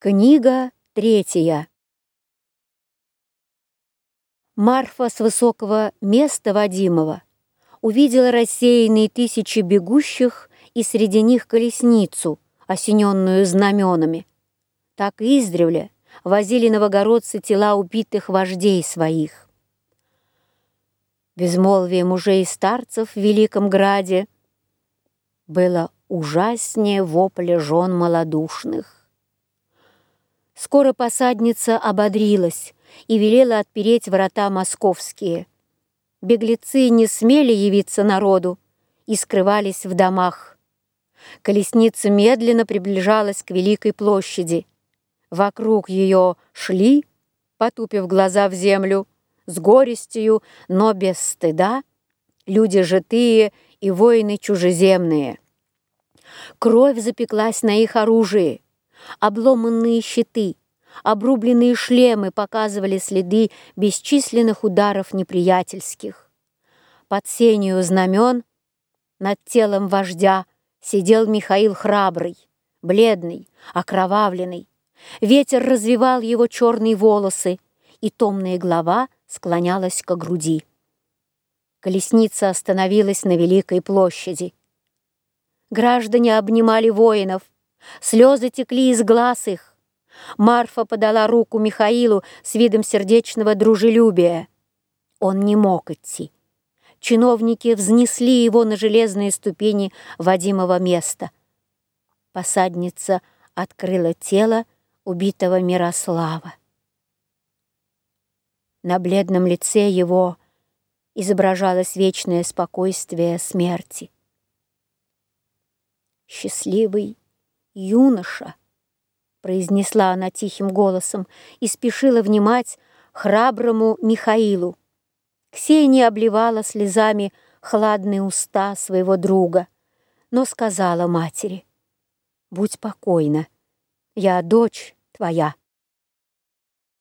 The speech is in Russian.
Книга третья. Марфа с высокого места Вадимова увидела рассеянные тысячи бегущих и среди них колесницу, осененную знаменами. Так издревле возили новогородцы тела убитых вождей своих. Безмолвие мужей и старцев в Великом Граде было ужаснее вопля жен малодушных. Скоро посадница ободрилась и велела отпереть врата московские. Беглецы не смели явиться народу и скрывались в домах. Колесница медленно приближалась к Великой площади. Вокруг ее шли, потупив глаза в землю, с горестью, но без стыда, люди житые и воины чужеземные. Кровь запеклась на их оружии, Обломанные щиты, обрубленные шлемы показывали следы бесчисленных ударов неприятельских. Под сенью знамен над телом вождя сидел Михаил храбрый, бледный, окровавленный. Ветер развивал его черные волосы, и томная голова склонялась к груди. Колесница остановилась на Великой площади. Граждане обнимали воинов — Слезы текли из глаз их. Марфа подала руку Михаилу с видом сердечного дружелюбия. Он не мог идти. Чиновники взнесли его на железные ступени Вадимова места. Посадница открыла тело убитого Мирослава. На бледном лице его изображалось вечное спокойствие смерти. Счастливый юноша!» произнесла она тихим голосом и спешила внимать храброму Михаилу. Ксения обливала слезами хладные уста своего друга, но сказала матери, «Будь покойна, я дочь твоя».